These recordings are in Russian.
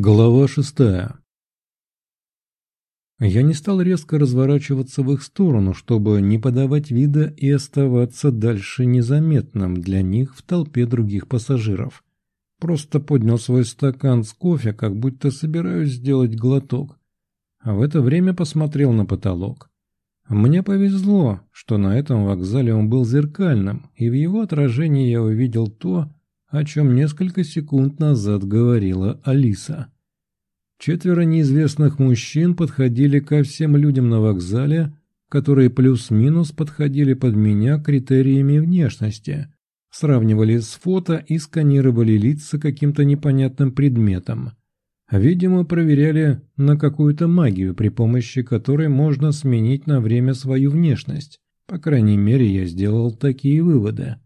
Глава шестая. Я не стал резко разворачиваться в их сторону, чтобы не подавать вида и оставаться дальше незаметным для них в толпе других пассажиров. Просто поднял свой стакан с кофе, как будто собираюсь сделать глоток. А в это время посмотрел на потолок. Мне повезло, что на этом вокзале он был зеркальным, и в его отражении я увидел то, о чем несколько секунд назад говорила Алиса. Четверо неизвестных мужчин подходили ко всем людям на вокзале, которые плюс-минус подходили под меня критериями внешности, сравнивали с фото и сканировали лица каким-то непонятным предметом. Видимо, проверяли на какую-то магию, при помощи которой можно сменить на время свою внешность. По крайней мере, я сделал такие выводы.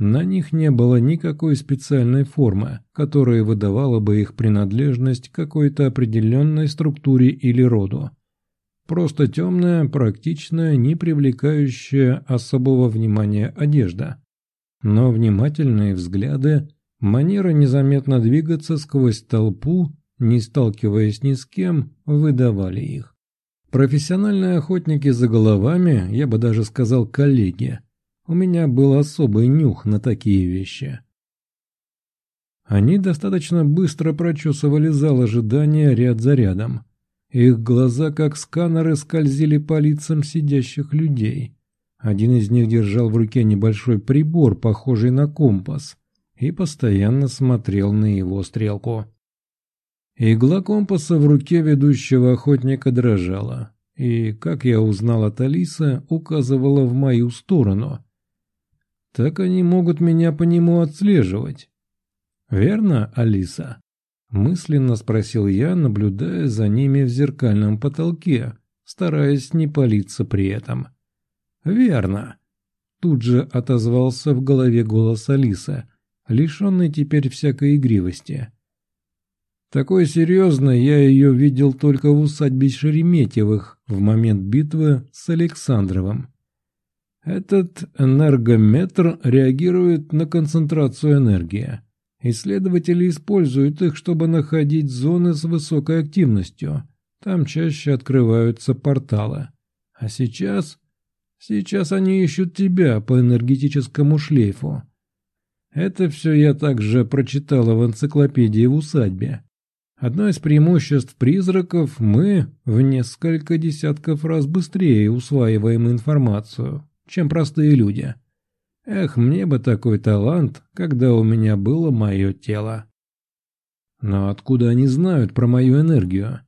На них не было никакой специальной формы, которая выдавала бы их принадлежность к какой-то определенной структуре или роду. Просто темная, практичная, не привлекающая особого внимания одежда. Но внимательные взгляды, манера незаметно двигаться сквозь толпу, не сталкиваясь ни с кем, выдавали их. Профессиональные охотники за головами, я бы даже сказал коллеги – у меня был особый нюх на такие вещи. Они достаточно быстро прочесывали зал ожидания ряд за рядом. Их глаза, как сканеры, скользили по лицам сидящих людей. Один из них держал в руке небольшой прибор, похожий на компас, и постоянно смотрел на его стрелку. Игла компаса в руке ведущего охотника дрожала, и, как я узнал от Алисы, указывала в мою сторону – так они могут меня по нему отслеживать. Верно, Алиса? Мысленно спросил я, наблюдая за ними в зеркальном потолке, стараясь не палиться при этом. Верно. Тут же отозвался в голове голос Алисы, лишенный теперь всякой игривости. Такой серьезной я ее видел только в усадьбе Шереметьевых в момент битвы с Александровым. Этот энергометр реагирует на концентрацию энергии. Исследователи используют их, чтобы находить зоны с высокой активностью. Там чаще открываются порталы. А сейчас... Сейчас они ищут тебя по энергетическому шлейфу. Это все я также прочитала в энциклопедии в усадьбе. Одно из преимуществ призраков – мы в несколько десятков раз быстрее усваиваем информацию, чем простые люди. Эх, мне бы такой талант, когда у меня было мое тело. Но откуда они знают про мою энергию?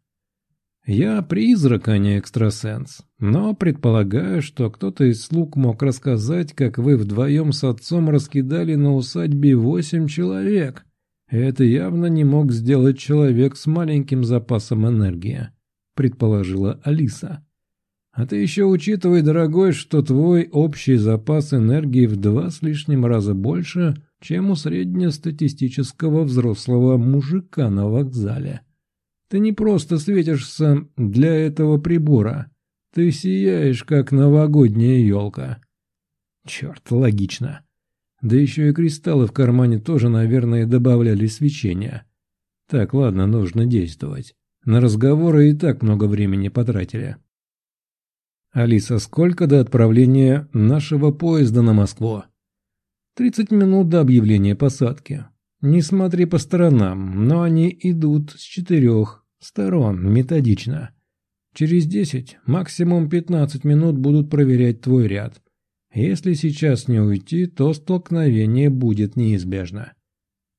Я призрак, а не экстрасенс, но предполагаю, что кто-то из слуг мог рассказать, как вы вдвоем с отцом раскидали на усадьбе восемь человек. Это явно не мог сделать человек с маленьким запасом энергии, предположила Алиса. А ты еще учитывай, дорогой, что твой общий запас энергии в два с лишним раза больше, чем у среднестатистического взрослого мужика на вокзале. Ты не просто светишься для этого прибора. Ты сияешь, как новогодняя елка. Черт, логично. Да еще и кристаллы в кармане тоже, наверное, добавляли свечения. Так, ладно, нужно действовать. На разговоры и так много времени потратили. «Алиса, сколько до отправления нашего поезда на Москву?» «Тридцать минут до объявления посадки. Не смотри по сторонам, но они идут с четырех сторон, методично. Через десять, максимум пятнадцать минут будут проверять твой ряд. Если сейчас не уйти, то столкновение будет неизбежно».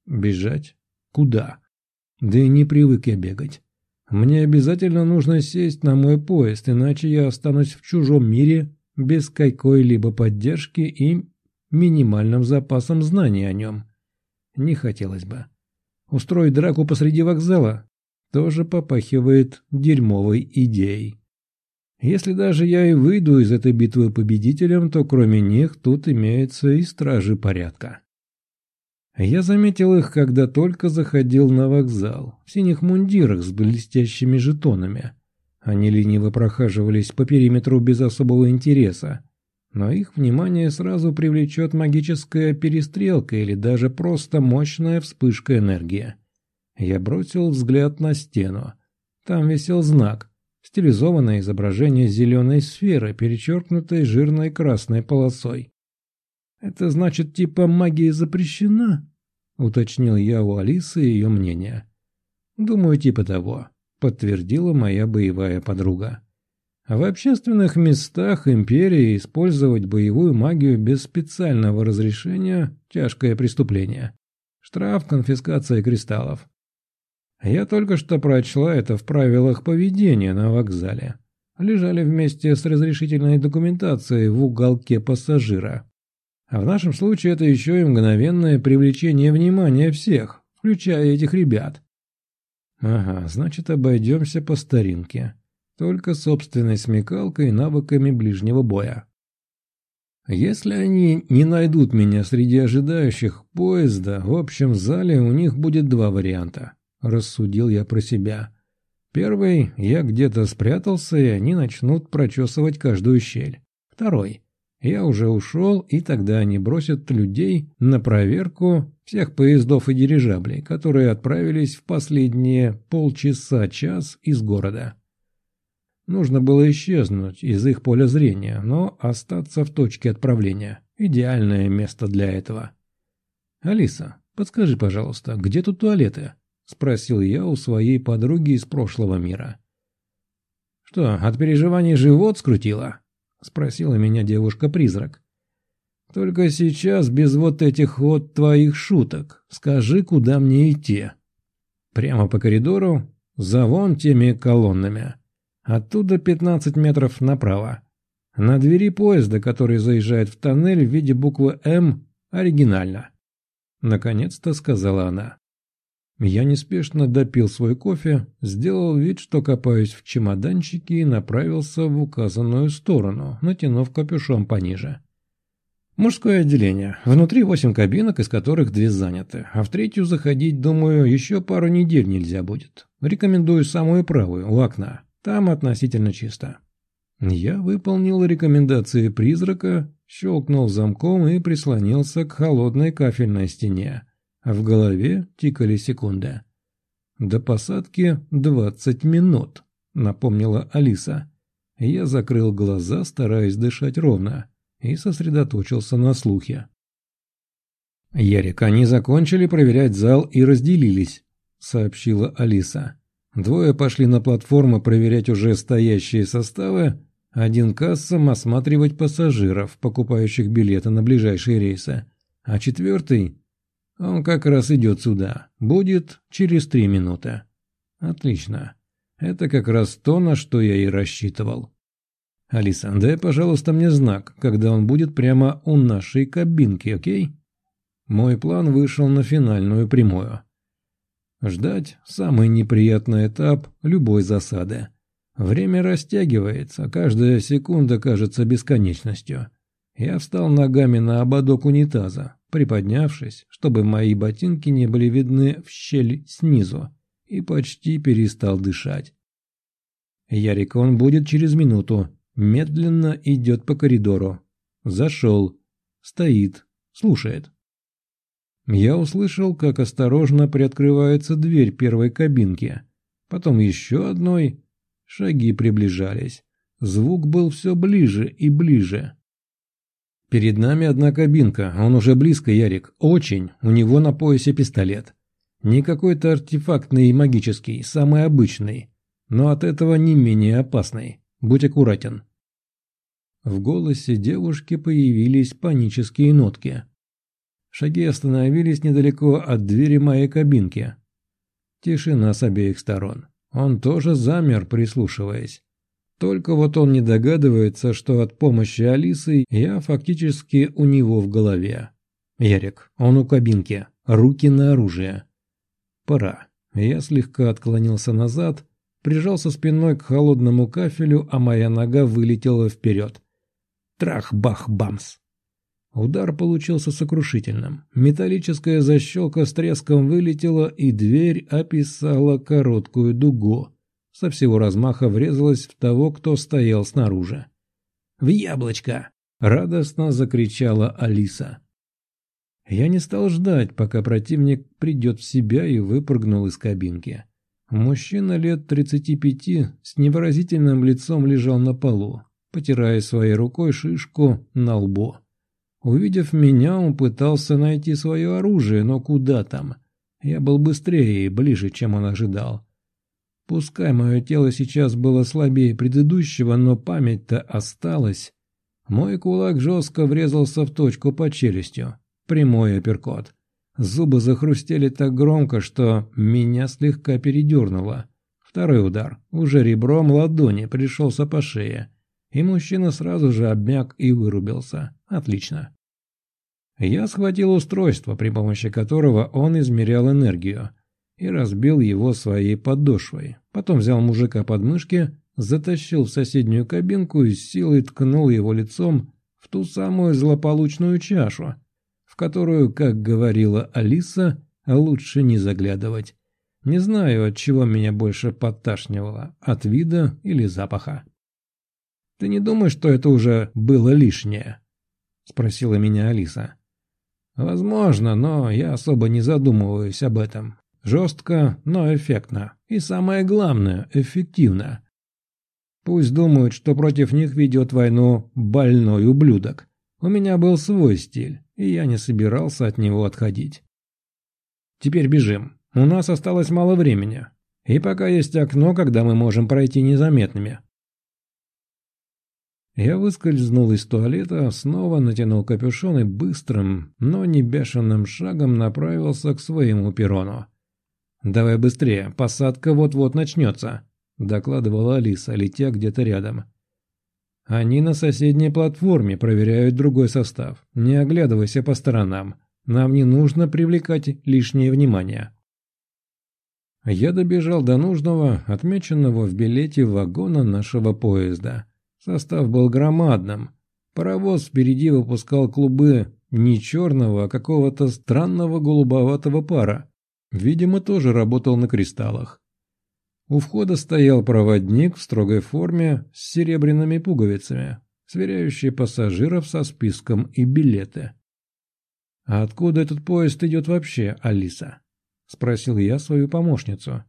«Бежать? Куда?» «Да и не привык я бегать. Мне обязательно нужно сесть на мой поезд, иначе я останусь в чужом мире без какой-либо поддержки и минимальным запасом знаний о нем. Не хотелось бы. Устроить драку посреди вокзала тоже попахивает дерьмовой идеей. Если даже я и выйду из этой битвы победителем, то кроме них тут имеются и стражи порядка. Я заметил их, когда только заходил на вокзал, в синих мундирах с блестящими жетонами. Они лениво прохаживались по периметру без особого интереса, но их внимание сразу привлечет магическая перестрелка или даже просто мощная вспышка энергии. Я бросил взгляд на стену. Там висел знак. Стилизованное изображение зеленой сферы, перечеркнутой жирной красной полосой. «Это значит, типа магия запрещена?» — уточнил я у Алисы ее мнение. «Думаю, типа того», — подтвердила моя боевая подруга. В общественных местах империи использовать боевую магию без специального разрешения – тяжкое преступление. Штраф, конфискация кристаллов. Я только что прочла это в правилах поведения на вокзале. Лежали вместе с разрешительной документацией в уголке пассажира. А в нашем случае это еще и мгновенное привлечение внимания всех, включая этих ребят. Ага, значит, обойдемся по старинке. Только собственной смекалкой и навыками ближнего боя. Если они не найдут меня среди ожидающих поезда, в общем зале у них будет два варианта, рассудил я про себя. Первый, я где-то спрятался, и они начнут прочесывать каждую щель. Второй, я уже ушел, и тогда они бросят людей на проверку всех поездов и дирижаблей, которые отправились в последние полчаса-час из города. Нужно было исчезнуть из их поля зрения, но остаться в точке отправления. Идеальное место для этого. «Алиса, подскажи, пожалуйста, где тут туалеты?» – спросил я у своей подруги из прошлого мира. «Что, от переживаний живот скрутило?» – спросила меня девушка-призрак. «Только сейчас без вот этих вот твоих шуток. Скажи, куда мне идти?» «Прямо по коридору, за вон теми колоннами». Оттуда 15 метров направо. На двери поезда, который заезжает в тоннель в виде буквы «М», оригинально. Наконец-то сказала она. Я неспешно допил свой кофе, сделал вид, что копаюсь в чемоданчике и направился в указанную сторону, натянув капюшон пониже. Мужское отделение. Внутри восемь кабинок, из которых две заняты. А в третью заходить, думаю, еще пару недель нельзя будет. Рекомендую самую правую, у окна. Там относительно чисто. Я выполнил рекомендации призрака, щелкнул замком и прислонился к холодной кафельной стене. А в голове тикали секунды. «До посадки двадцать минут», — напомнила Алиса. Я закрыл глаза, стараясь дышать ровно, и сосредоточился на слухе. «Ярик, они закончили проверять зал и разделились», — сообщила Алиса. Двое пошли на платформу проверять уже стоящие составы, один кассом осматривать пассажиров, покупающих билеты на ближайшие рейсы, а четвертый, он как раз идет сюда, будет через три минуты. Отлично. Это как раз то, на что я и рассчитывал. Алиса, дай, пожалуйста, мне знак, когда он будет прямо у нашей кабинки, окей? Мой план вышел на финальную прямую. Ждать – самый неприятный этап любой засады. Время растягивается, каждая секунда кажется бесконечностью. Я встал ногами на ободок унитаза, приподнявшись, чтобы мои ботинки не были видны в щель снизу, и почти перестал дышать. Ярик, он будет через минуту. Медленно идет по коридору. Зашел. Стоит. Слушает. Я услышал, как осторожно приоткрывается дверь первой кабинки. Потом еще одной. Шаги приближались. Звук был все ближе и ближе. Перед нами одна кабинка, он уже близко, Ярик. Очень. У него на поясе пистолет. Не какой-то артефактный и магический, самый обычный. Но от этого не менее опасный. Будь аккуратен. В голосе девушки появились панические нотки. Шаги остановились недалеко от двери моей кабинки. Тишина с обеих сторон. Он тоже замер, прислушиваясь. Только вот он не догадывается, что от помощи Алисы я фактически у него в голове. Ярик, он у кабинки, руки на оружие. Пора. Я слегка отклонился назад, прижался спиной к холодному кафелю, а моя нога вылетела вперед. Трах-бах-бамс. Удар получился сокрушительным. Металлическая защелка с треском вылетела, и дверь описала короткую дугу. Со всего размаха врезалась в того, кто стоял снаружи. «В яблочко!» — радостно закричала Алиса. Я не стал ждать, пока противник придет в себя и выпрыгнул из кабинки. Мужчина лет 35 с невыразительным лицом лежал на полу, потирая своей рукой шишку на лбу. Увидев меня, он пытался найти свое оружие, но куда там? Я был быстрее и ближе, чем он ожидал. Пускай мое тело сейчас было слабее предыдущего, но память-то осталась. Мой кулак жестко врезался в точку по челюстью. Прямой апперкот. Зубы захрустели так громко, что меня слегка передернуло. Второй удар, уже ребром ладони, пришелся по шее. И мужчина сразу же обмяк и вырубился. Отлично. Я схватил устройство, при помощи которого он измерял энергию, и разбил его своей подошвой. Потом взял мужика под мышки, затащил в соседнюю кабинку и с силой ткнул его лицом в ту самую злополучную чашу, в которую, как говорила Алиса, лучше не заглядывать. Не знаю, от чего меня больше подташнивало, от вида или запаха. «Ты не думаешь, что это уже было лишнее?» — спросила меня Алиса. «Возможно, но я особо не задумываюсь об этом. Жестко, но эффектно. И самое главное, эффективно. Пусть думают, что против них ведет войну больной ублюдок. У меня был свой стиль, и я не собирался от него отходить. Теперь бежим. У нас осталось мало времени. И пока есть окно, когда мы можем пройти незаметными. Я выскользнул из туалета, снова натянул капюшон и быстрым, но не бешеным шагом направился к своему перрону. «Давай быстрее, посадка вот-вот начнется», — докладывала Алиса, летя где-то рядом. Они на соседней платформе проверяют другой состав. Не оглядывайся по сторонам. Нам не нужно привлекать лишнее внимание. Я добежал до нужного, отмеченного в билете вагона нашего поезда. Состав был громадным. Паровоз впереди выпускал клубы не черного, а какого-то странного голубоватого пара. Видимо, тоже работал на кристаллах. У входа стоял проводник в строгой форме с серебряными пуговицами, сверяющий пассажиров со списком и билеты. «А откуда этот поезд идет вообще, Алиса?» – спросил я свою помощницу.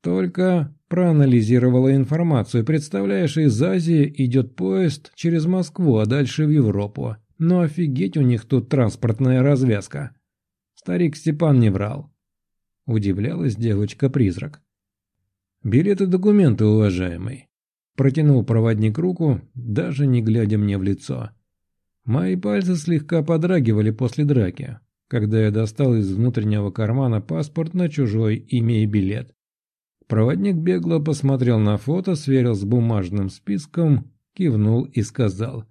«Только проанализировала информацию. Представляешь, из Азии идет поезд через Москву, а дальше в Европу. Но офигеть у них тут транспортная развязка». Старик Степан не врал. Удивлялась девочка-призрак. «Билеты документы, уважаемый». Протянул проводник руку, даже не глядя мне в лицо. Мои пальцы слегка подрагивали после драки, когда я достал из внутреннего кармана паспорт на чужой имя билет. Проводник бегло посмотрел на фото, сверил с бумажным списком, кивнул и сказал.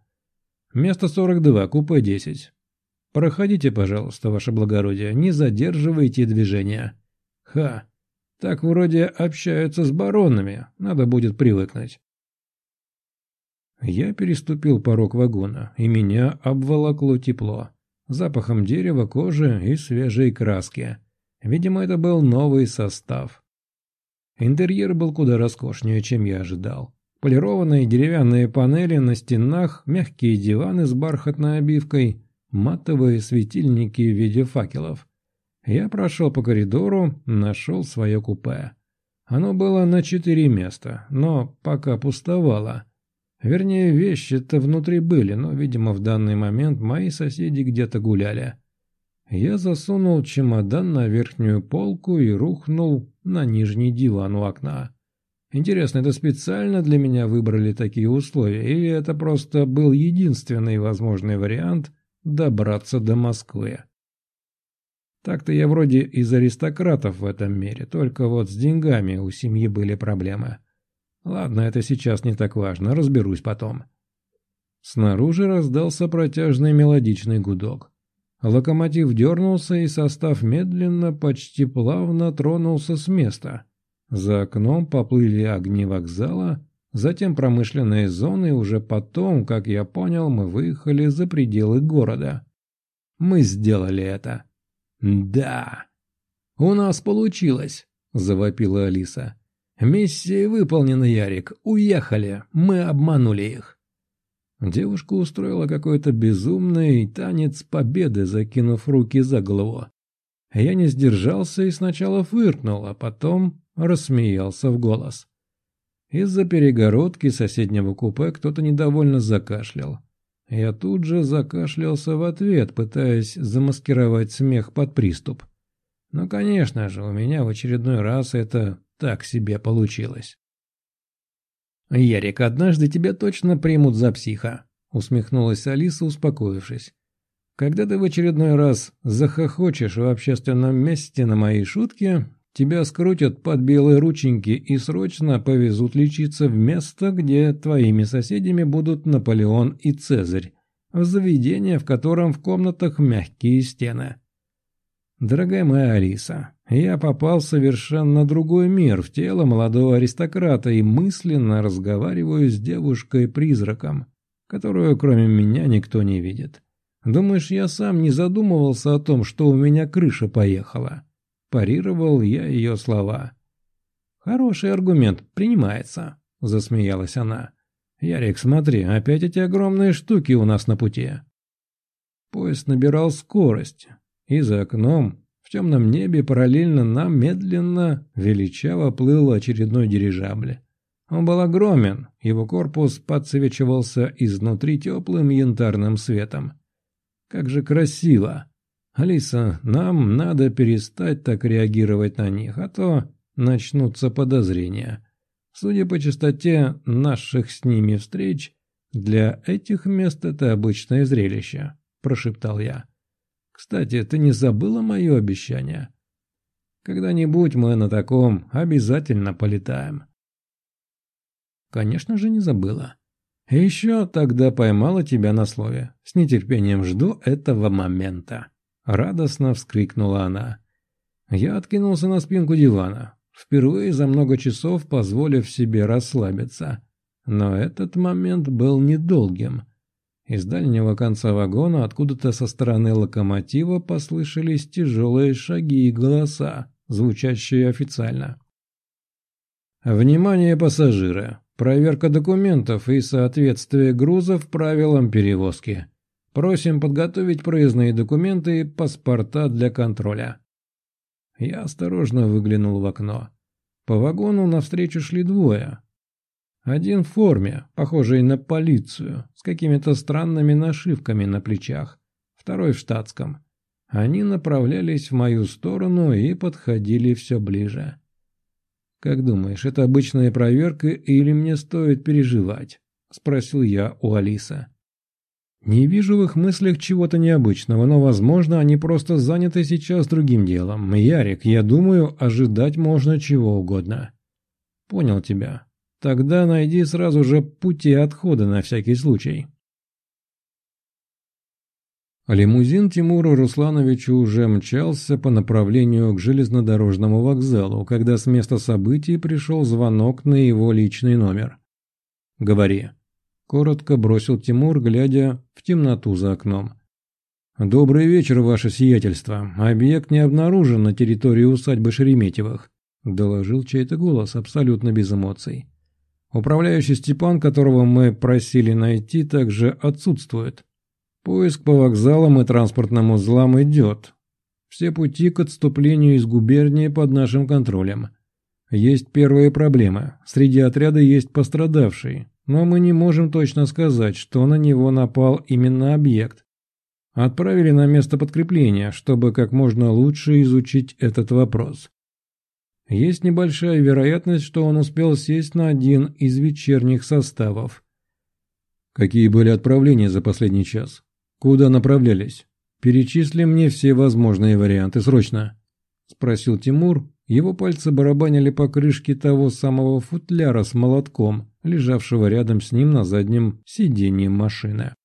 «Место 42, купе 10. Проходите, пожалуйста, ваше благородие, не задерживайте движения». «Ха, так вроде общаются с баронами, надо будет привыкнуть. Я переступил порог вагона, и меня обволокло тепло. Запахом дерева, кожи и свежей краски. Видимо, это был новый состав. Интерьер был куда роскошнее, чем я ожидал. Полированные деревянные панели на стенах, мягкие диваны с бархатной обивкой, матовые светильники в виде факелов. Я прошел по коридору, нашел свое купе. Оно было на четыре места, но пока пустовало. Вернее, вещи-то внутри были, но, видимо, в данный момент мои соседи где-то гуляли. Я засунул чемодан на верхнюю полку и рухнул на нижний диван у окна. Интересно, это специально для меня выбрали такие условия, или это просто был единственный возможный вариант добраться до Москвы? Так-то я вроде из аристократов в этом мире, только вот с деньгами у семьи были проблемы. Ладно, это сейчас не так важно, разберусь потом. Снаружи раздался протяжный мелодичный гудок. Локомотив дернулся, и состав медленно, почти плавно тронулся с места. За окном поплыли огни вокзала, затем промышленные зоны, и уже потом, как я понял, мы выехали за пределы города. Мы сделали это. «Да!» «У нас получилось!» – завопила Алиса. «Миссия выполнена, Ярик. Уехали. Мы обманули их». Девушка устроила какой-то безумный танец победы, закинув руки за голову. Я не сдержался и сначала фыркнул, а потом рассмеялся в голос. Из-за перегородки соседнего купе кто-то недовольно закашлял. Я тут же закашлялся в ответ, пытаясь замаскировать смех под приступ. Но, конечно же, у меня в очередной раз это так себе получилось. «Ярик, однажды тебя точно примут за психа», — усмехнулась Алиса, успокоившись. «Когда ты в очередной раз захохочешь в общественном месте на мои шутки, тебя скрутят под белые рученьки и срочно повезут лечиться в место, где твоими соседями будут Наполеон и Цезарь, в заведение, в котором в комнатах мягкие стены. Дорогая моя Алиса, я попал в совершенно другой мир, в тело молодого аристократа и мысленно разговариваю с девушкой-призраком, которую кроме меня никто не видит. Думаешь, я сам не задумывался о том, что у меня крыша поехала? Парировал я ее слова. «Хороший аргумент, принимается», — засмеялась она. «Ярик, смотри, опять эти огромные штуки у нас на пути». Поезд набирал скорость, и за окном, в темном небе, параллельно нам медленно, величаво плыл очередной дирижабль. Он был огромен, его корпус подсвечивался изнутри теплым янтарным светом. Как же красиво! Алиса, нам надо перестать так реагировать на них, а то начнутся подозрения. Судя по частоте наших с ними встреч, для этих мест это обычное зрелище, прошептал я. Кстати, ты не забыла мое обещание? Когда-нибудь мы на таком обязательно полетаем. Конечно же, не забыла. Еще тогда поймала тебя на слове. С нетерпением жду этого момента. Радостно вскрикнула она. Я откинулся на спинку дивана, впервые за много часов позволив себе расслабиться. Но этот момент был недолгим. Из дальнего конца вагона откуда-то со стороны локомотива послышались тяжелые шаги и голоса, звучащие официально. Внимание пассажиры! Проверка документов и соответствие грузов правилам перевозки. Просим подготовить проездные документы и паспорта для контроля. Я осторожно выглянул в окно. По вагону навстречу шли двое, один в форме, похожей на полицию, с какими-то странными нашивками на плечах. Второй в штатском. Они направлялись в мою сторону и подходили все ближе. «Как думаешь, это обычная проверка или мне стоит переживать?» – спросил я у Алисы. «Не вижу в их мыслях чего-то необычного, но, возможно, они просто заняты сейчас другим делом. Ярик, я думаю, ожидать можно чего угодно». «Понял тебя. Тогда найди сразу же пути отхода на всякий случай. Лимузин Тимура Руслановича уже мчался по направлению к железнодорожному вокзалу, когда с места событий пришел звонок на его личный номер. «Говори», — коротко бросил Тимур, глядя в темноту за окном. «Добрый вечер, ваше сиятельство. Объект не обнаружен на территории усадьбы Шереметьевых», — доложил чей-то голос абсолютно без эмоций. Управляющий Степан, которого мы просили найти, также отсутствует. Поиск по вокзалам и транспортным узлам идет. Все пути к отступлению из губернии под нашим контролем. Есть первые проблемы. Среди отряда есть пострадавший, но мы не можем точно сказать, что на него напал именно объект. Отправили на место подкрепления, чтобы как можно лучше изучить этот вопрос. Есть небольшая вероятность, что он успел сесть на один из вечерних составов. Какие были отправления за последний час? Куда направлялись? Перечисли мне все возможные варианты срочно. Спросил Тимур. Его пальцы барабанили по крышке того самого футляра с молотком, лежавшего рядом с ним на заднем сиденье машины.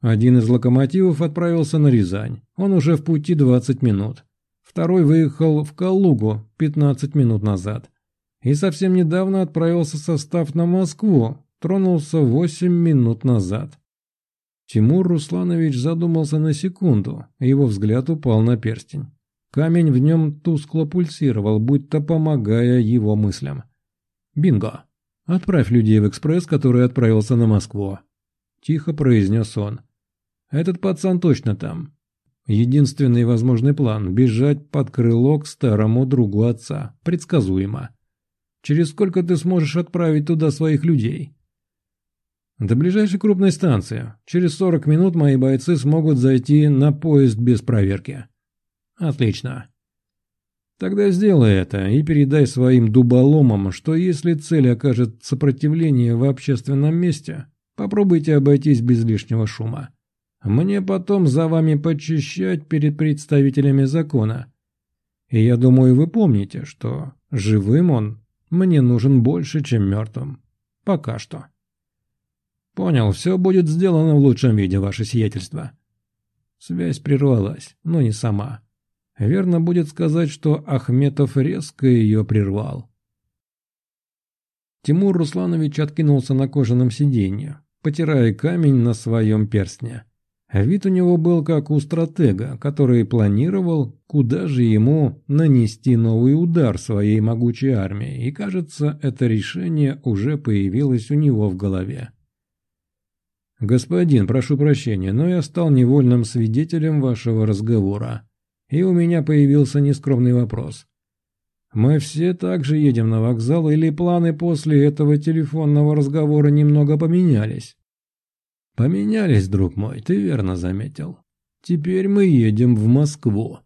Один из локомотивов отправился на Рязань. Он уже в пути 20 минут. Второй выехал в Калугу 15 минут назад. И совсем недавно отправился состав на Москву, тронулся 8 минут назад. Тимур Русланович задумался на секунду, его взгляд упал на перстень. Камень в нем тускло пульсировал, будто помогая его мыслям. «Бинго! Отправь людей в экспресс, который отправился на Москву». — тихо произнес он. «Этот пацан точно там. Единственный возможный план – бежать под крыло к старому другу отца. Предсказуемо. Через сколько ты сможешь отправить туда своих людей?» «До ближайшей крупной станции. Через 40 минут мои бойцы смогут зайти на поезд без проверки». «Отлично. Тогда сделай это и передай своим дуболомам, что если цель окажет сопротивление в общественном месте, попробуйте обойтись без лишнего шума. Мне потом за вами почищать перед представителями закона. И я думаю, вы помните, что живым он мне нужен больше, чем мертвым. Пока что. Понял, все будет сделано в лучшем виде, ваше сиятельство. Связь прервалась, но не сама. Верно будет сказать, что Ахметов резко ее прервал. Тимур Русланович откинулся на кожаном сиденье, потирая камень на своем перстне. Вид у него был как у стратега, который планировал, куда же ему нанести новый удар своей могучей армии, и, кажется, это решение уже появилось у него в голове. «Господин, прошу прощения, но я стал невольным свидетелем вашего разговора», и у меня появился нескромный вопрос. Мы все также едем на вокзал, или планы после этого телефонного разговора немного поменялись? Поменялись, друг мой, ты верно заметил. Теперь мы едем в Москву.